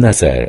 نزل